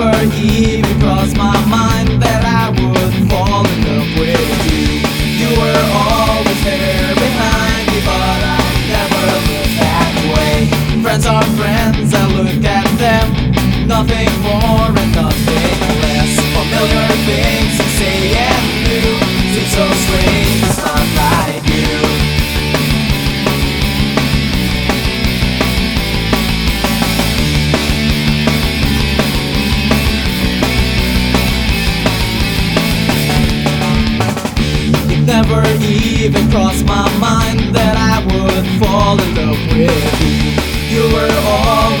never even crossed my mind that I would fall in love with you. You were always there behind me, but I never looked that way. Friends are friends, I look at them, nothing more and nothing less. Familiar things to say and do seem so strange, never even crossed my mind that I would fall in love with you. You were there